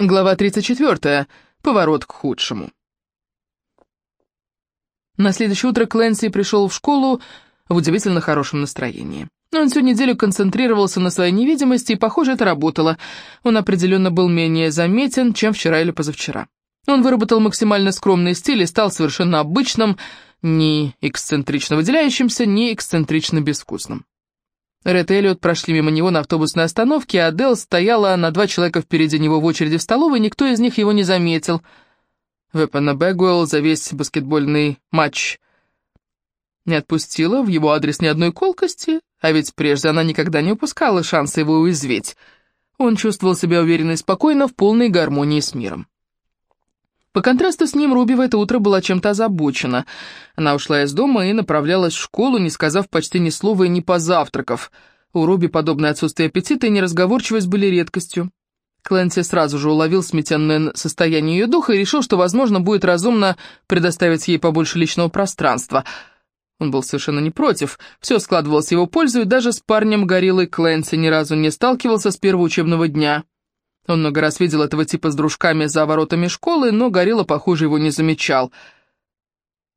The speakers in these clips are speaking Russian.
Глава 34. Поворот к худшему. На следующее утро Клэнси пришел в школу в удивительно хорошем настроении. Он всю неделю концентрировался на своей невидимости, и, похоже, это работало. Он определенно был менее заметен, чем вчера или позавчера. Он выработал максимально скромный стиль и стал совершенно обычным, не эксцентрично выделяющимся, не эксцентрично безвкусным. Ред и Эллиот прошли мимо него на автобусной остановке, а Дел стояла на два человека впереди него в очереди в столовой, никто из них его не заметил. Вепана Бэгуэлл за весь баскетбольный матч не отпустила в его адрес ни одной колкости, а ведь прежде она никогда не упускала шанса его уязвить. Он чувствовал себя уверенно и спокойно, в полной гармонии с миром. По контрасту с ним Руби в это утро была чем-то озабочена. Она ушла из дома и направлялась в школу, не сказав почти ни слова и не позавтракав. У Руби подобное отсутствие аппетита и неразговорчивость были редкостью. Клэнси сразу же уловил сметенное состояние ее духа и решил, что, возможно, будет разумно предоставить ей побольше личного пространства. Он был совершенно не против, все складывалось в его пользу, и даже с парнем гориллой Клэнси ни разу не сталкивался с первого учебного дня. Он много раз видел этого типа с дружками за воротами школы, но Горилла, похоже, его не замечал.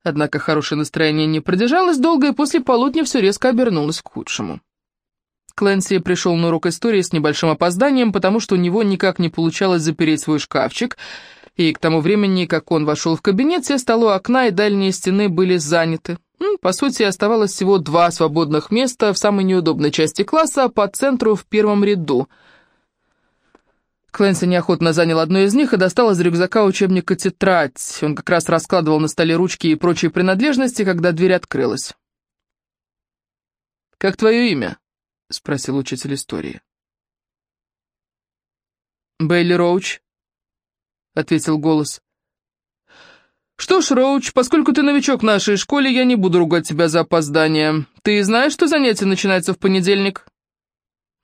Однако хорошее настроение не продержалось долго, и после полудня все резко обернулось к худшему. Клэнси пришел на урок истории с небольшим опозданием, потому что у него никак не получалось запереть свой шкафчик, и к тому времени, как он вошел в кабинет, все столы окна и дальние стены были заняты. По сути, оставалось всего два свободных места в самой неудобной части класса, по центру в первом ряду — Клэнси неохотно занял одну из них и достал из рюкзака учебника тетрадь. Он как раз раскладывал на столе ручки и прочие принадлежности, когда дверь открылась. «Как твое имя?» — спросил учитель истории. «Бейли Роуч», — ответил голос. «Что ж, Роуч, поскольку ты новичок в нашей школе, я не буду ругать тебя за опоздание. Ты знаешь, что занятие начинается в понедельник?»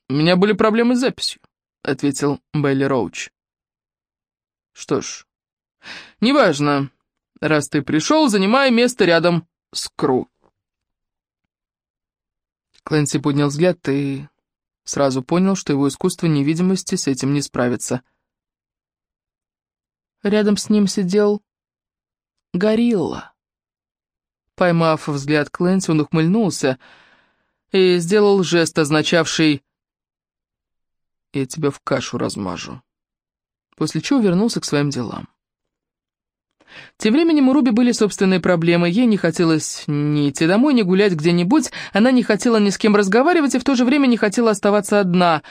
«У меня были проблемы с записью» ответил Белли Роуч. «Что ж, неважно. Раз ты пришел, занимай место рядом с Кру». Клэнси поднял взгляд и сразу понял, что его искусство невидимости с этим не справится. Рядом с ним сидел горилла. Поймав взгляд Клэнси, он ухмыльнулся и сделал жест, означавший я тебя в кашу размажу». После чего вернулся к своим делам. Тем временем у Руби были собственные проблемы. Ей не хотелось ни идти домой, ни гулять где-нибудь. Она не хотела ни с кем разговаривать и в то же время не хотела оставаться одна.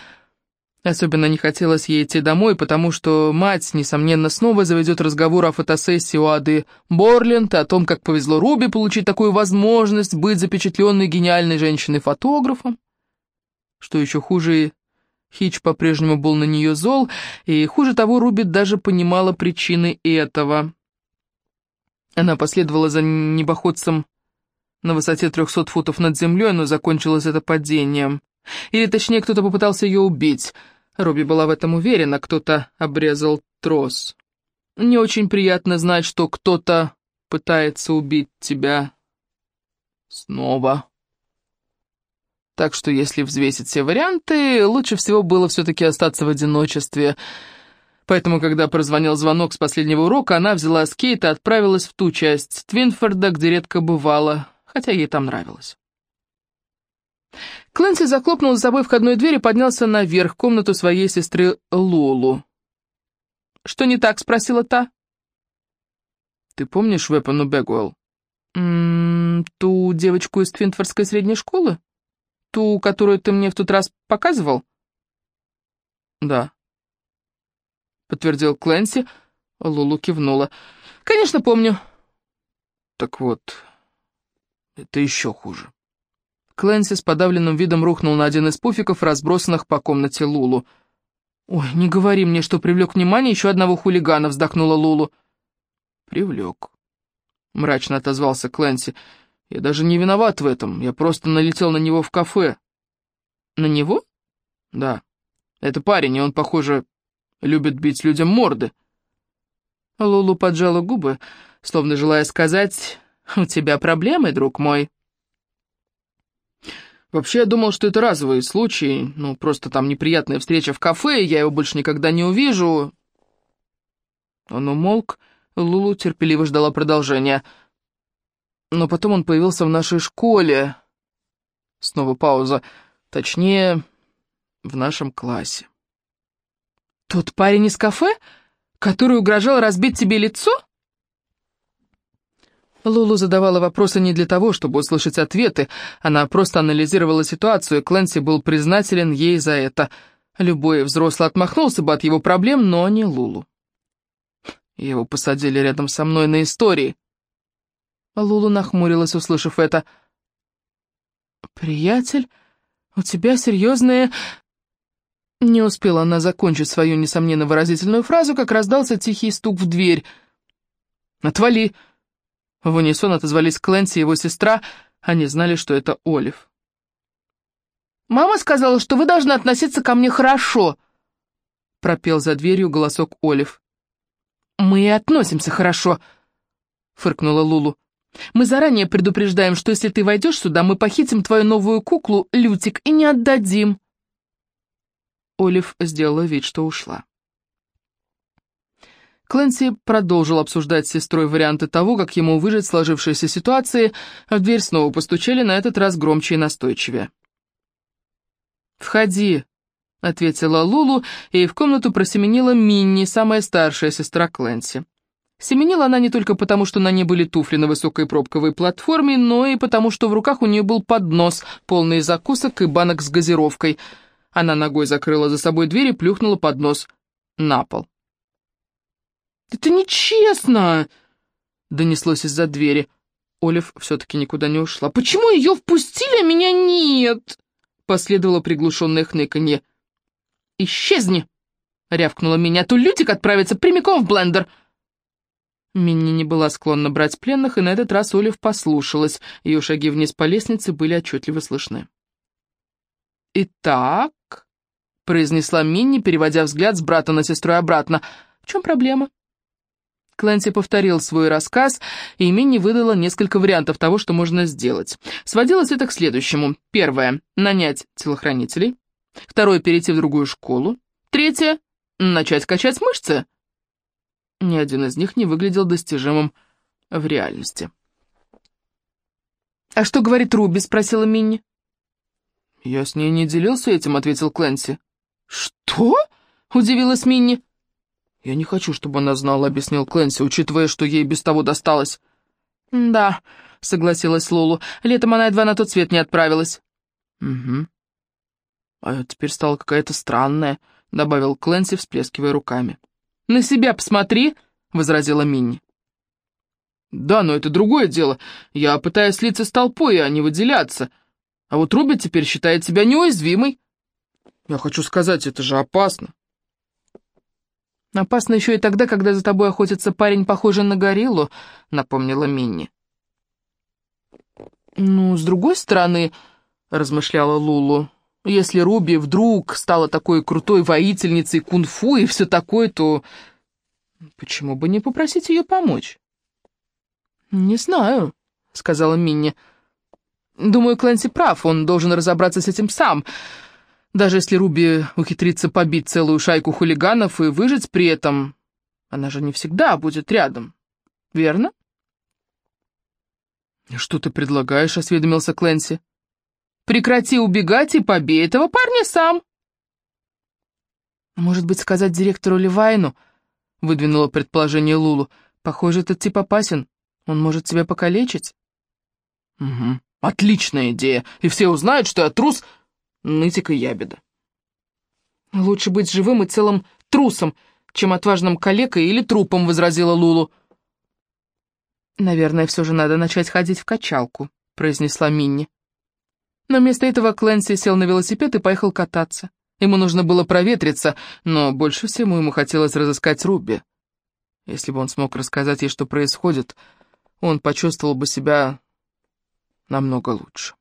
Особенно не хотелось ей идти домой, потому что мать, несомненно, снова заведет разговор о фотосессии у Ады Борленд, о том, как повезло Руби получить такую возможность быть запечатленной гениальной женщиной-фотографом. Что еще хуже, Хич по-прежнему был на нее зол, и, хуже того, Руби даже понимала причины этого. Она последовала за небоходцем на высоте трехсот футов над землей, но закончилось это падением. Или, точнее, кто-то попытался ее убить. Руби была в этом уверена, кто-то обрезал трос. Не очень приятно знать, что кто-то пытается убить тебя снова. Так что если взвесить все варианты, лучше всего было все-таки остаться в одиночестве. Поэтому, когда прозвонил звонок с последнего урока, она взяла скейт и отправилась в ту часть Твинфорда, где редко бывала, хотя ей там нравилось. Клэнси захлопнул за собой входную дверь и поднялся наверх, в комнату своей сестры Лолу. «Что не так?» — спросила та. «Ты помнишь Вепану Бэгуэлл?» «Ту девочку из Твинфордской средней школы?» Ту, которую ты мне в тот раз показывал?» «Да», — подтвердил Клэнси. Лулу кивнула. «Конечно, помню». «Так вот, это еще хуже». Клэнси с подавленным видом рухнул на один из пуфиков, разбросанных по комнате Лулу. «Ой, не говори мне, что привлек внимание еще одного хулигана», — вздохнула Лулу. «Привлек», — мрачно отозвался Клэнси. Я даже не виноват в этом, я просто налетел на него в кафе». «На него?» «Да. Это парень, и он, похоже, любит бить людям морды». Лулу поджала губы, словно желая сказать, «У тебя проблемы, друг мой?» Вообще, я думал, что это разовый случай, ну, просто там неприятная встреча в кафе, я его больше никогда не увижу. Он умолк, Лулу терпеливо ждала продолжения. Но потом он появился в нашей школе. Снова пауза. Точнее, в нашем классе. «Тот парень из кафе, который угрожал разбить тебе лицо?» Лулу задавала вопросы не для того, чтобы услышать ответы. Она просто анализировала ситуацию, и Кленси был признателен ей за это. Любой взрослый отмахнулся бы от его проблем, но не Лулу. Его посадили рядом со мной на истории. Лулу нахмурилась, услышав это. «Приятель, у тебя серьезные...» Не успела она закончить свою, несомненно, выразительную фразу, как раздался тихий стук в дверь. «Отвали!» В унисон отозвались Клэнси и его сестра, они знали, что это Олив. «Мама сказала, что вы должны относиться ко мне хорошо», — пропел за дверью голосок Олив. «Мы и относимся хорошо», — фыркнула Лулу. «Мы заранее предупреждаем, что если ты войдешь сюда, мы похитим твою новую куклу, Лютик, и не отдадим». Олив сделала вид, что ушла. Клэнси продолжил обсуждать с сестрой варианты того, как ему выжить в сложившейся ситуации, а в дверь снова постучали, на этот раз громче и настойчивее. «Входи», — ответила Лулу, и в комнату просеменила Минни, самая старшая сестра Клэнси. Семенила она не только потому, что на ней были туфли на высокой пробковой платформе, но и потому, что в руках у нее был поднос, полный закусок и банок с газировкой. Она ногой закрыла за собой дверь и плюхнула поднос на пол. «Это нечестно!» — донеслось из-за двери. Олив все-таки никуда не ушла. «Почему ее впустили, а меня нет?» — последовало приглушенное хныканье. «Исчезни!» — рявкнула меня. «А «То Лютик отправится прямиком в блендер!» Минни не была склонна брать пленных, и на этот раз Олив послушалась. Ее шаги вниз по лестнице были отчетливо слышны. «Итак», — произнесла Минни, переводя взгляд с брата на сестру и обратно, — «в чем проблема?» Клэнси повторил свой рассказ, и Минни выдала несколько вариантов того, что можно сделать. Сводилось это к следующему. Первое — нанять телохранителей. Второе — перейти в другую школу. Третье — начать качать мышцы. Ни один из них не выглядел достижимым в реальности. «А что говорит Руби?» — спросила Минни. «Я с ней не делился этим», — ответил Клэнси. «Что?» — удивилась Минни. «Я не хочу, чтобы она знала», — объяснил Клэнси, учитывая, что ей без того досталось. «Да», — согласилась Лолу, — «летом она едва на тот свет не отправилась». «Угу». «А теперь стала какая-то странная», — добавил Клэнси, всплескивая руками. «На себя посмотри», — возразила Минни. «Да, но это другое дело. Я пытаюсь слиться с толпой, а не выделяться. А вот Руби теперь считает себя неуязвимой. Я хочу сказать, это же опасно». «Опасно еще и тогда, когда за тобой охотится парень, похожий на гориллу», — напомнила Минни. «Ну, с другой стороны», — размышляла Лулу, — «если Руби вдруг стала такой крутой воительницей кунг-фу и все такое, то почему бы не попросить ее помочь?» «Не знаю», — сказала Минни. «Думаю, Клэнси прав, он должен разобраться с этим сам». Даже если Руби ухитрится побить целую шайку хулиганов и выжить при этом, она же не всегда будет рядом, верно? «Что ты предлагаешь?» — осведомился Клэнси. «Прекрати убегать и побей этого парня сам!» «Может быть, сказать директору Левайну?» — выдвинуло предположение Лулу. «Похоже, этот тип опасен. Он может тебя покалечить». «Угу, отличная идея, и все узнают, что я трус нытик и ябеда. «Лучше быть живым и целым трусом, чем отважным калекой или трупом», — возразила Лулу. «Наверное, все же надо начать ходить в качалку», — произнесла Минни. Но вместо этого Клэнси сел на велосипед и поехал кататься. Ему нужно было проветриться, но больше всего ему хотелось разыскать Руби. Если бы он смог рассказать ей, что происходит, он почувствовал бы себя намного лучше.